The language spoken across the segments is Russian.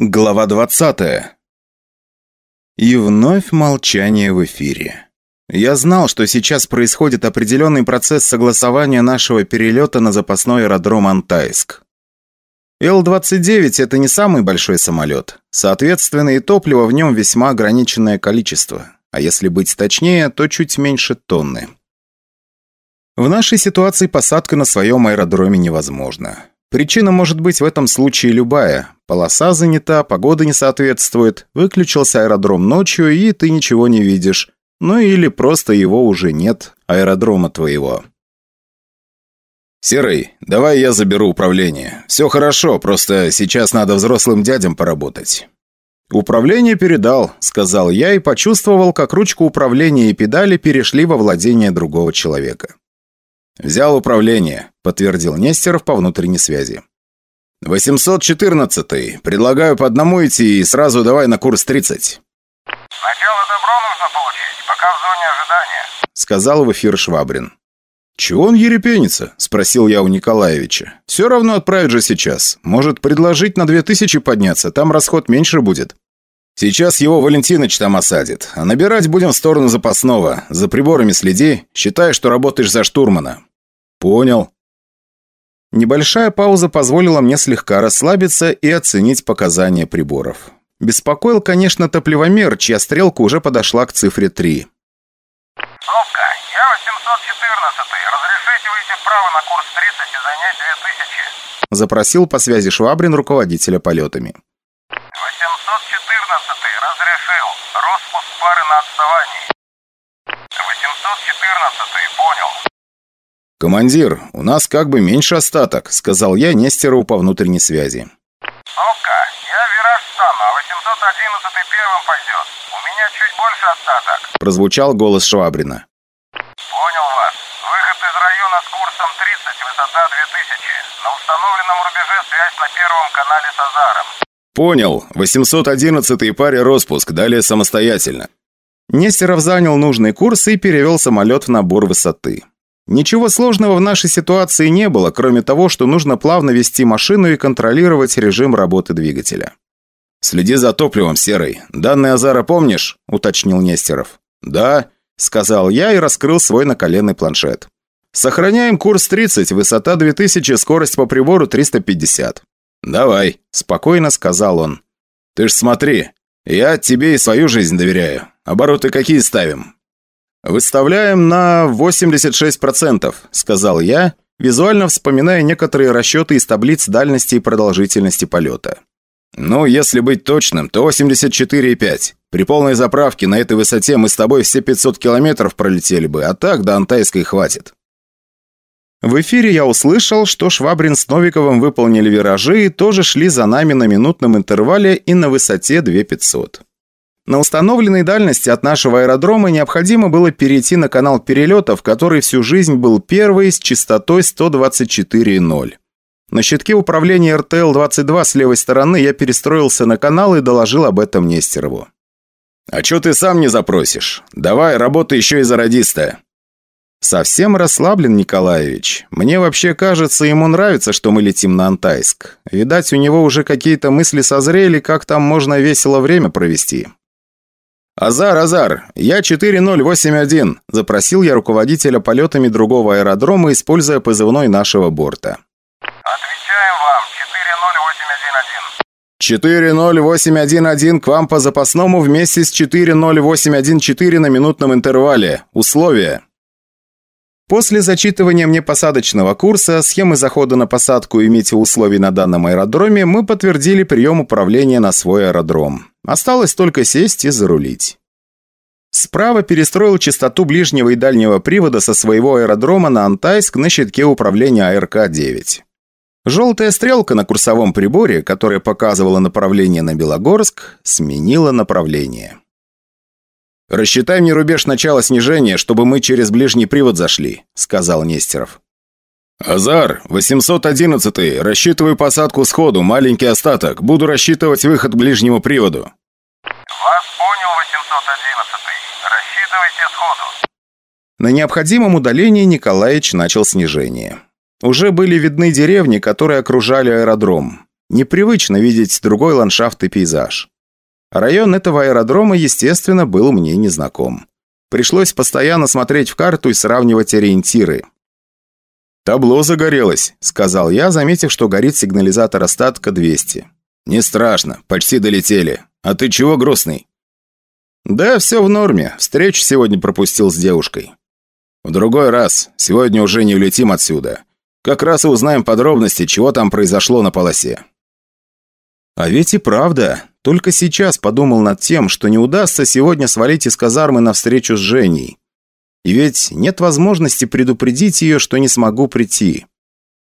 Глава 20. И вновь молчание в эфире. Я знал, что сейчас происходит определенный процесс согласования нашего перелета на запасной аэродром Антайск. Л-29 – это не самый большой самолет. Соответственно, и топлива в нем весьма ограниченное количество. А если быть точнее, то чуть меньше тонны. В нашей ситуации посадка на своем аэродроме невозможна. Причина может быть в этом случае любая. Полоса занята, погода не соответствует, выключился аэродром ночью, и ты ничего не видишь. Ну или просто его уже нет, аэродрома твоего. «Серый, давай я заберу управление. Все хорошо, просто сейчас надо взрослым дядям поработать». «Управление передал», — сказал я и почувствовал, как ручку управления и педали перешли во владение другого человека. «Взял управление», — подтвердил Нестеров по внутренней связи. «814-й. Предлагаю по одному идти и сразу давай на курс 30». «Сначала добро нужно получить, пока в зоне ожидания», — сказал в эфир Швабрин. «Чего он ерепенится?» – спросил я у Николаевича. «Все равно отправят же сейчас. Может, предложить на две тысячи подняться, там расход меньше будет». «Сейчас его Валентиныч там осадит. А набирать будем в сторону запасного. За приборами следи. Считай, что работаешь за штурмана». «Понял». Небольшая пауза позволила мне слегка расслабиться и оценить показания приборов. Беспокоил, конечно, топливомер, чья стрелка уже подошла к цифре 3. «Сопка, я 814-й. Разрешите выйти вправо на курс 30 и занять 2000?» Запросил по связи Швабрин руководителя полетами. 814-й. Разрешил. Роспуск пары на отставании. 814-й. Понял. «Командир, у нас как бы меньше остаток», — сказал я Нестерову по внутренней связи. «Сопка, я вираж стану, а 811 первым пойдет. У меня чуть больше остаток», — прозвучал голос Швабрина. «Понял вас. Выход из района с курсом 30, высота 2000. На установленном рубеже связь на первом канале с Азаром». «Понял. 811 паре распуск, далее самостоятельно». Нестеров занял нужный курс и перевел самолет в набор высоты. Ничего сложного в нашей ситуации не было, кроме того, что нужно плавно вести машину и контролировать режим работы двигателя. «Следи за топливом, Серый. Данные Азара помнишь?» – уточнил Нестеров. «Да», – сказал я и раскрыл свой наколенный планшет. «Сохраняем курс 30, высота 2000, скорость по прибору 350». «Давай», – спокойно сказал он. «Ты ж смотри, я тебе и свою жизнь доверяю. Обороты какие ставим?» «Выставляем на 86%, — сказал я, визуально вспоминая некоторые расчеты из таблиц дальности и продолжительности полета. «Ну, если быть точным, то 84,5. При полной заправке на этой высоте мы с тобой все 500 километров пролетели бы, а так до Антайской хватит». В эфире я услышал, что Швабрин с Новиковым выполнили виражи и тоже шли за нами на минутном интервале и на высоте 2500. На установленной дальности от нашего аэродрома необходимо было перейти на канал перелетов, который всю жизнь был первый с частотой 124,0. На щитке управления РТЛ-22 с левой стороны я перестроился на канал и доложил об этом Нестерову. «А чё ты сам не запросишь? Давай, работай еще и за радиста». Совсем расслаблен Николаевич. Мне вообще кажется, ему нравится, что мы летим на Антайск. Видать, у него уже какие-то мысли созрели, как там можно весело время провести. «Азар, Азар, я 4081», – запросил я руководителя полетами другого аэродрома, используя позывной нашего борта. «Отвечаем вам, 40811». 40811 к вам по запасному вместе с 40814 на минутном интервале. Условия. После зачитывания мне посадочного курса, схемы захода на посадку и метеоусловий на данном аэродроме, мы подтвердили прием управления на свой аэродром. Осталось только сесть и зарулить. Справа перестроил частоту ближнего и дальнего привода со своего аэродрома на Антайск на щитке управления АРК-9. Желтая стрелка на курсовом приборе, которая показывала направление на Белогорск, сменила направление. «Рассчитай мне рубеж начала снижения, чтобы мы через ближний привод зашли», — сказал Нестеров. «Азар, 811-й, рассчитываю посадку сходу, маленький остаток. Буду рассчитывать выход к ближнему приводу». «Вас понял, 811-й. Рассчитывайте сходу». На необходимом удалении Николаевич начал снижение. Уже были видны деревни, которые окружали аэродром. Непривычно видеть другой ландшафт и пейзаж. Район этого аэродрома, естественно, был мне незнаком. Пришлось постоянно смотреть в карту и сравнивать ориентиры. «Табло загорелось», — сказал я, заметив, что горит сигнализатор остатка 200. «Не страшно, почти долетели. А ты чего грустный?» «Да, все в норме. Встречу сегодня пропустил с девушкой». «В другой раз. Сегодня уже не улетим отсюда. Как раз и узнаем подробности, чего там произошло на полосе». А ведь и правда. Только сейчас подумал над тем, что не удастся сегодня свалить из казармы навстречу с Женей. И ведь нет возможности предупредить ее, что не смогу прийти.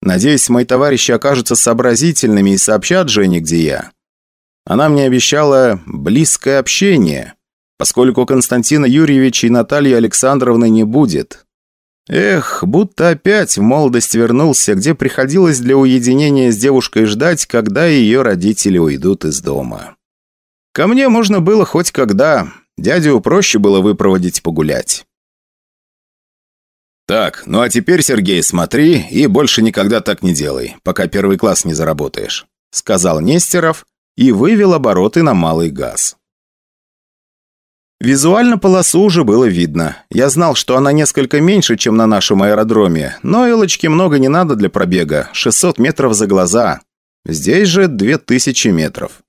Надеюсь, мои товарищи окажутся сообразительными и сообщат Жене, где я. Она мне обещала близкое общение, поскольку Константина Юрьевича и Натальи Александровны не будет. Эх, будто опять в молодость вернулся, где приходилось для уединения с девушкой ждать, когда ее родители уйдут из дома. Ко мне можно было хоть когда, дядю проще было выпроводить погулять. «Так, ну а теперь, Сергей, смотри и больше никогда так не делай, пока первый класс не заработаешь», сказал Нестеров и вывел обороты на малый газ. Визуально полосу уже было видно. Я знал, что она несколько меньше, чем на нашем аэродроме, но Элочке много не надо для пробега, 600 метров за глаза. Здесь же 2000 метров.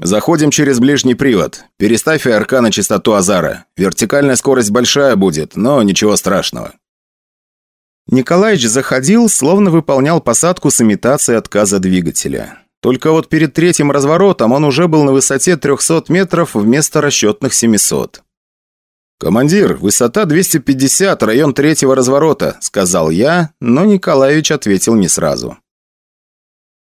Заходим через ближний привод. Переставь АРК на частоту Азара. Вертикальная скорость большая будет, но ничего страшного. Николаевич заходил, словно выполнял посадку с имитацией отказа двигателя. Только вот перед третьим разворотом он уже был на высоте 300 метров вместо расчетных 700. «Командир, высота 250, район третьего разворота», — сказал я, но Николаевич ответил не сразу.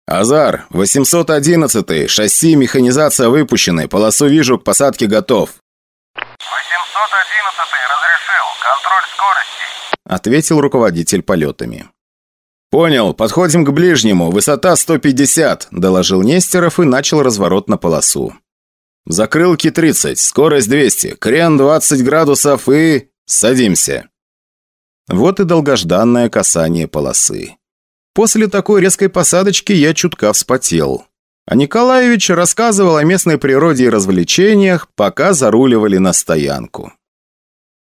«Азар, 811 шасси, механизация выпущены, полосу вижу, к посадке готов». 811 разрешил, контроль скорости ответил руководитель полетами. «Понял, подходим к ближнему, высота 150», – доложил Нестеров и начал разворот на полосу. «Закрылки 30, скорость 200, крен 20 градусов и... садимся». Вот и долгожданное касание полосы. После такой резкой посадочки я чутка вспотел. А Николаевич рассказывал о местной природе и развлечениях, пока заруливали на стоянку.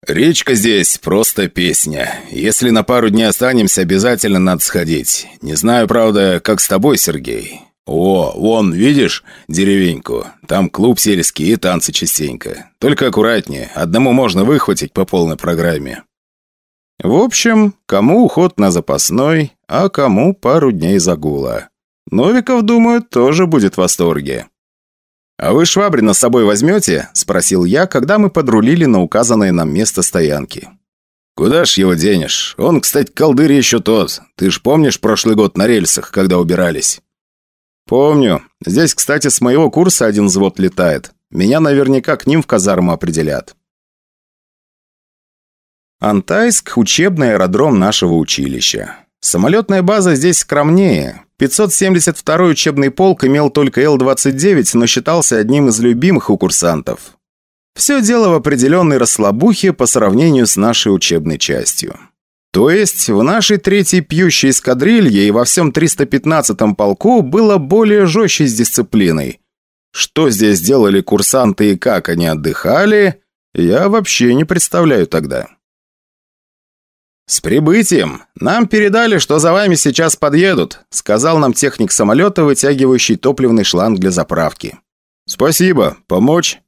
«Речка здесь просто песня. Если на пару дней останемся, обязательно надо сходить. Не знаю, правда, как с тобой, Сергей. О, вон, видишь деревеньку? Там клуб сельский и танцы частенько. Только аккуратнее, одному можно выхватить по полной программе». В общем, кому уход на запасной, а кому пару дней загула. Новиков, думаю, тоже будет в восторге. «А вы Швабрина с собой возьмете?» – спросил я, когда мы подрулили на указанное нам место стоянки. «Куда ж его денешь? Он, кстати, колдырь еще тот. Ты ж помнишь прошлый год на рельсах, когда убирались?» «Помню. Здесь, кстати, с моего курса один взвод летает. Меня наверняка к ним в казарму определят». Антайск – учебный аэродром нашего училища. Самолетная база здесь скромнее. 572-й учебный полк имел только Л-29, но считался одним из любимых у курсантов. Все дело в определенной расслабухе по сравнению с нашей учебной частью. То есть в нашей третьей пьющей эскадрилье и во всем 315-м полку было более жестче с дисциплиной. Что здесь делали курсанты и как они отдыхали, я вообще не представляю тогда. «С прибытием! Нам передали, что за вами сейчас подъедут», сказал нам техник самолета, вытягивающий топливный шланг для заправки. «Спасибо. Помочь?»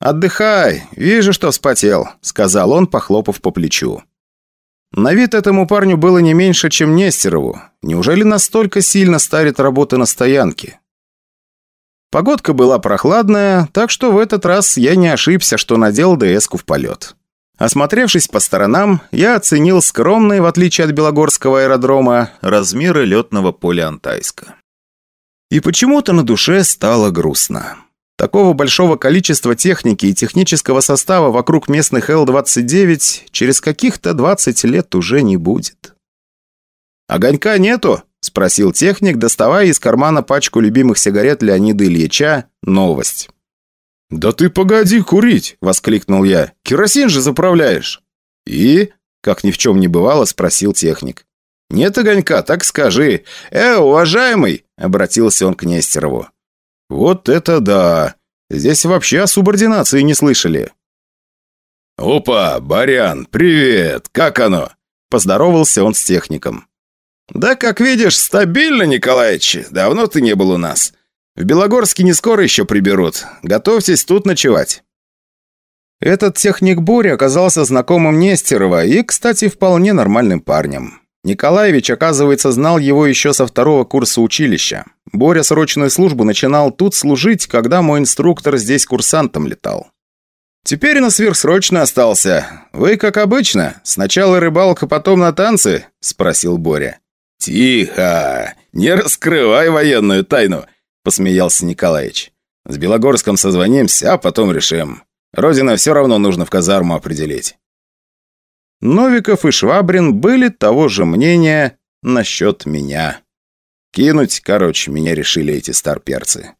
«Отдыхай. Вижу, что вспотел», сказал он, похлопав по плечу. На вид этому парню было не меньше, чем Нестерову. Неужели настолько сильно старит работа на стоянке? Погодка была прохладная, так что в этот раз я не ошибся, что надел ДС-ку в полет. Осмотревшись по сторонам, я оценил скромные, в отличие от Белогорского аэродрома, размеры летного поля Антайска. И почему-то на душе стало грустно. Такого большого количества техники и технического состава вокруг местных Л-29 через каких-то 20 лет уже не будет. «Огонька нету?» – спросил техник, доставая из кармана пачку любимых сигарет Леонида Ильича «Новость». «Да ты погоди курить!» – воскликнул я. «Керосин же заправляешь!» «И?» – как ни в чем не бывало, спросил техник. «Нет огонька, так скажи. Э, уважаемый!» обратился он к Нестерову. «Вот это да! Здесь вообще о субординации не слышали». «Опа, Барян, привет! Как оно?» Поздоровался он с техником. «Да, как видишь, стабильно, Николаевич. Давно ты не был у нас. В Белогорске не скоро еще приберут. Готовьтесь тут ночевать». Этот техник Боря оказался знакомым Нестерова и, кстати, вполне нормальным парнем. Николаевич, оказывается, знал его еще со второго курса училища. Боря срочную службу начинал тут служить, когда мой инструктор здесь курсантом летал. «Теперь на сверхсрочно остался. Вы, как обычно, сначала рыбалка, потом на танцы?» – спросил Боря. «Тихо! Не раскрывай военную тайну!» – посмеялся Николаевич. «С Белогорском созвонимся, а потом решим. Родина все равно нужно в казарму определить». Новиков и Швабрин были того же мнения насчет меня. Кинуть, короче, меня решили эти старперцы.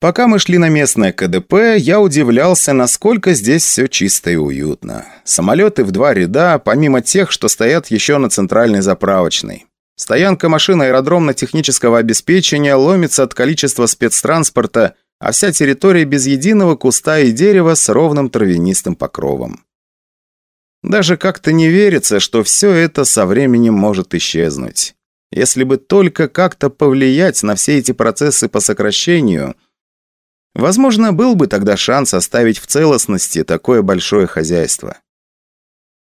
Пока мы шли на местное КДП, я удивлялся, насколько здесь все чисто и уютно. Самолеты в два ряда, помимо тех, что стоят еще на центральной заправочной. Стоянка машин аэродромно-технического обеспечения ломится от количества спецтранспорта, а вся территория без единого куста и дерева с ровным травянистым покровом. Даже как-то не верится, что все это со временем может исчезнуть. Если бы только как-то повлиять на все эти процессы по сокращению, возможно, был бы тогда шанс оставить в целостности такое большое хозяйство.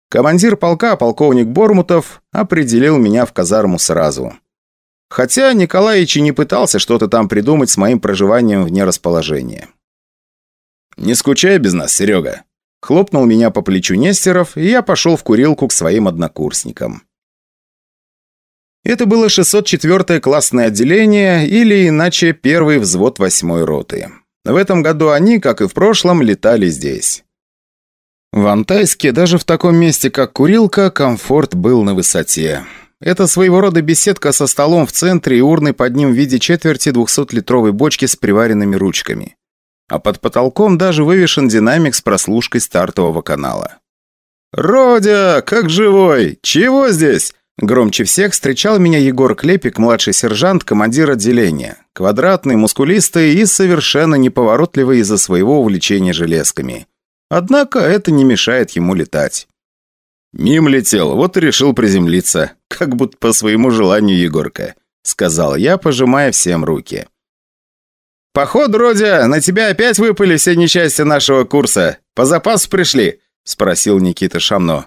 Командир полка, полковник Бормутов, определил меня в казарму сразу. Хотя Николаевич и не пытался что-то там придумать с моим проживанием вне расположения. «Не скучай без нас, Серега», Хлопнул меня по плечу Нестеров, и я пошел в курилку к своим однокурсникам. Это было 604-е классное отделение, или иначе первый взвод 8-й роты. В этом году они, как и в прошлом, летали здесь. В Антайске, даже в таком месте, как курилка, комфорт был на высоте. Это своего рода беседка со столом в центре и урной под ним в виде четверти 200-литровой бочки с приваренными ручками а под потолком даже вывешен динамик с прослушкой стартового канала. «Родя, как живой! Чего здесь?» Громче всех встречал меня Егор Клепик, младший сержант, командир отделения. Квадратный, мускулистый и совершенно неповоротливый из-за своего увлечения железками. Однако это не мешает ему летать. «Мим летел, вот и решил приземлиться, как будто по своему желанию Егорка», сказал я, пожимая всем руки. «Походу, Родя, на тебя опять выпали все несчастья нашего курса. По запасу пришли?» – спросил Никита Шамно.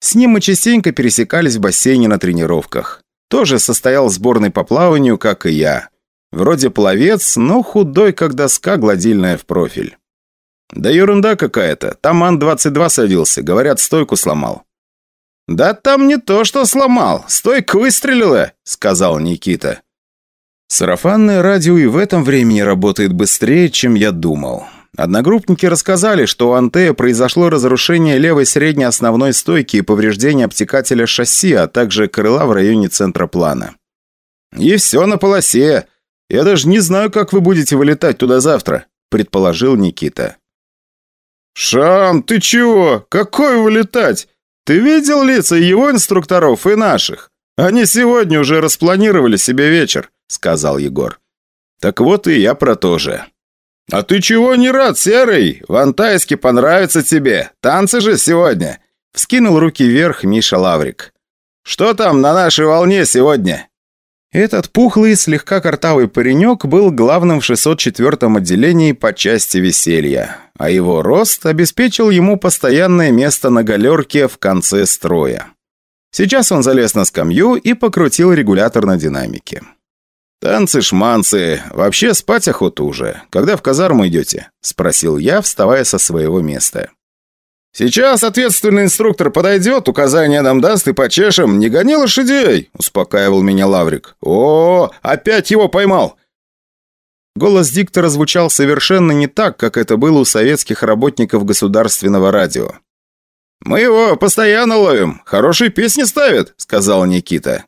С ним мы частенько пересекались в бассейне на тренировках. Тоже состоял в сборной по плаванию, как и я. Вроде пловец, но худой, как доска, гладильная в профиль. «Да ерунда какая-то. Там Ан-22 садился. Говорят, стойку сломал». «Да там не то, что сломал. Стойка выстрелила», — сказал Никита. Сарафанное радио и в этом времени работает быстрее, чем я думал. Одногруппники рассказали, что у Антея произошло разрушение левой средней основной стойки и повреждение обтекателя шасси, а также крыла в районе центра плана. «И все на полосе. Я даже не знаю, как вы будете вылетать туда завтра», – предположил Никита. «Шам, ты чего? Какой вылетать? Ты видел лица его инструкторов и наших? Они сегодня уже распланировали себе вечер сказал Егор. «Так вот и я про то же». «А ты чего не рад, Серый? В Антайске понравится тебе. Танцы же сегодня!» Вскинул руки вверх Миша Лаврик. «Что там на нашей волне сегодня?» Этот пухлый, слегка картавый паренек был главным в 604-м отделении по части веселья, а его рост обеспечил ему постоянное место на галерке в конце строя. Сейчас он залез на скамью и покрутил регулятор на динамике. «Танцы-шманцы. Вообще спать охота уже. Когда в казарму идете?» – спросил я, вставая со своего места. «Сейчас ответственный инструктор подойдет, указания нам даст и почешем. Не гони лошадей!» – успокаивал меня Лаврик. «О, опять его поймал!» Голос диктора звучал совершенно не так, как это было у советских работников государственного радио. «Мы его постоянно ловим. Хорошие песни ставят», – сказал Никита.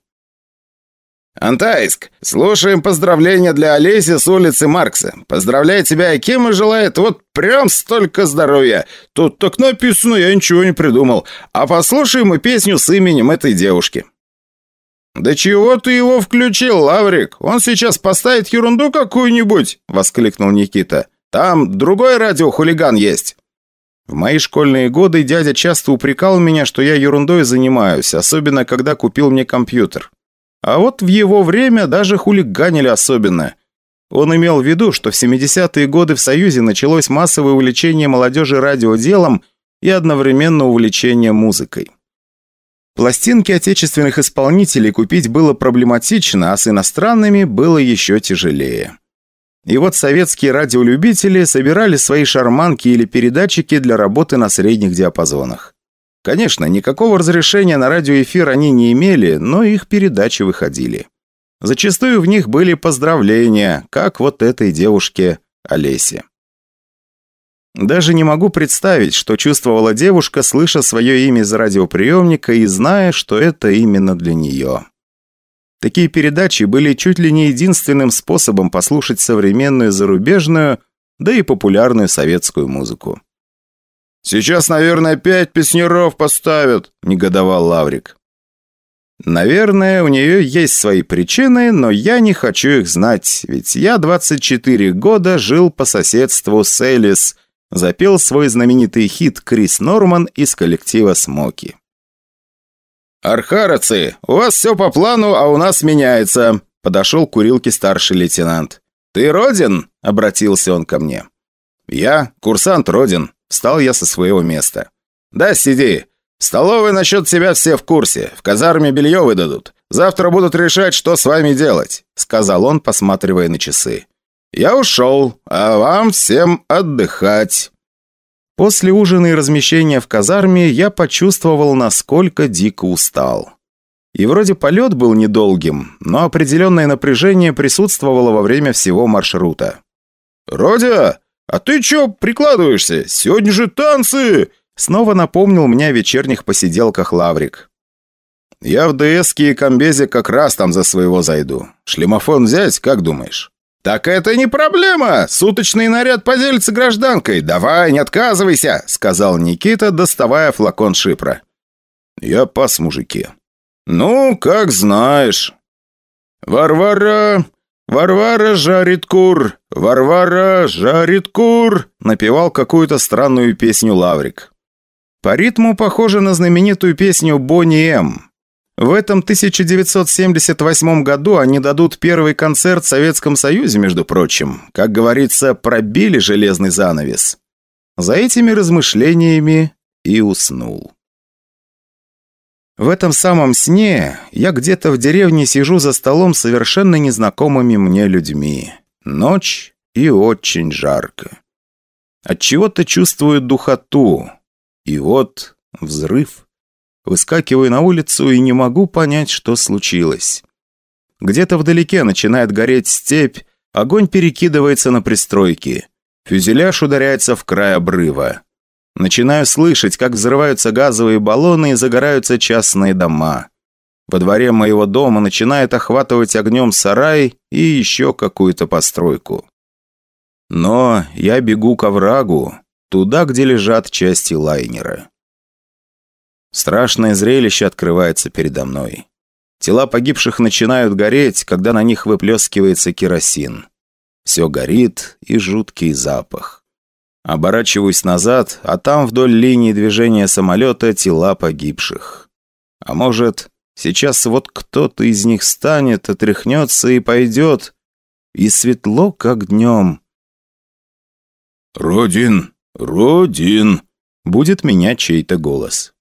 «Антайск, слушаем поздравления для Олеси с улицы Маркса. Поздравляет тебя кем и желает вот прям столько здоровья. Тут так написано, я ничего не придумал. А послушаем мы песню с именем этой девушки». «Да чего ты его включил, Лаврик? Он сейчас поставит ерунду какую-нибудь!» — воскликнул Никита. «Там другой радиохулиган есть!» В мои школьные годы дядя часто упрекал меня, что я ерундой занимаюсь, особенно когда купил мне компьютер. А вот в его время даже хулиганили особенно. Он имел в виду, что в 70-е годы в Союзе началось массовое увлечение молодежи радиоделом и одновременно увлечение музыкой. Пластинки отечественных исполнителей купить было проблематично, а с иностранными было еще тяжелее. И вот советские радиолюбители собирали свои шарманки или передатчики для работы на средних диапазонах. Конечно, никакого разрешения на радиоэфир они не имели, но их передачи выходили. Зачастую в них были поздравления, как вот этой девушке Олесе. Даже не могу представить, что чувствовала девушка, слыша свое имя из радиоприемника и зная, что это именно для нее. Такие передачи были чуть ли не единственным способом послушать современную зарубежную, да и популярную советскую музыку. «Сейчас, наверное, пять песняров поставят», – негодовал Лаврик. Наверное, у нее есть свои причины, но я не хочу их знать, ведь я 24 года жил по соседству с Элис, запел свой знаменитый хит Крис Норман из коллектива «Смоки». «Архаровцы, у вас все по плану, а у нас меняется», – подошел к курилке старший лейтенант. «Ты Родин?» – обратился он ко мне. «Я, курсант Родин», – встал я со своего места. «Да, сиди. В столовой насчет тебя все в курсе. В казарме белье выдадут. Завтра будут решать, что с вами делать», – сказал он, посматривая на часы. «Я ушел, а вам всем отдыхать». После ужина и размещения в казарме я почувствовал, насколько дико устал. И вроде полет был недолгим, но определенное напряжение присутствовало во время всего маршрута. «Родя, а ты чё прикладываешься? Сегодня же танцы!» Снова напомнил мне о вечерних посиделках Лаврик. «Я в ДСке и комбезе как раз там за своего зайду. Шлемофон взять, как думаешь?» «Так это не проблема! Суточный наряд поделится гражданкой! Давай, не отказывайся!» Сказал Никита, доставая флакон шипра. «Я пас, мужики». «Ну, как знаешь». «Варвара, Варвара жарит кур, Варвара жарит кур», напевал какую-то странную песню Лаврик. По ритму похоже на знаменитую песню Бонни М. В этом 1978 году они дадут первый концерт в Советском Союзе, между прочим. Как говорится, пробили железный занавес. За этими размышлениями и уснул. В этом самом сне я где-то в деревне сижу за столом с совершенно незнакомыми мне людьми. Ночь и очень жарко. Отчего-то чувствую духоту. И вот взрыв. Выскакиваю на улицу и не могу понять, что случилось. Где-то вдалеке начинает гореть степь, огонь перекидывается на пристройки. Фюзеляж ударяется в край обрыва. Начинаю слышать, как взрываются газовые баллоны и загораются частные дома. Во дворе моего дома начинает охватывать огнем сарай и еще какую-то постройку. Но я бегу к оврагу, туда, где лежат части лайнера. Страшное зрелище открывается передо мной. Тела погибших начинают гореть, когда на них выплескивается керосин. Все горит и жуткий запах. Оборачиваюсь назад, а там вдоль линии движения самолета тела погибших. А может, сейчас вот кто-то из них станет, отряхнется и пойдет. И светло, как днем. «Родин! Родин!» Будет меня чей-то голос.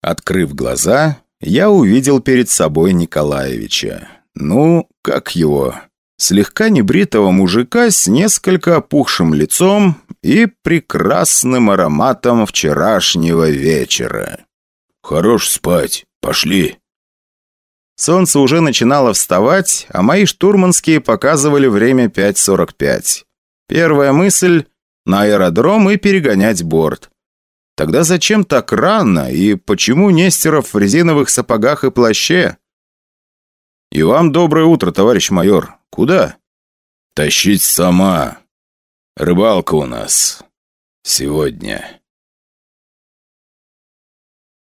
Открыв глаза, я увидел перед собой Николаевича. Ну, как его? Слегка небритого мужика с несколько опухшим лицом и прекрасным ароматом вчерашнего вечера. «Хорош спать. Пошли». Солнце уже начинало вставать, а мои штурманские показывали время 5.45. Первая мысль – на аэродром и перегонять борт. Тогда зачем так рано и почему Нестеров в резиновых сапогах и плаще? И вам доброе утро, товарищ майор. Куда? Тащить сама. Рыбалка у нас. Сегодня.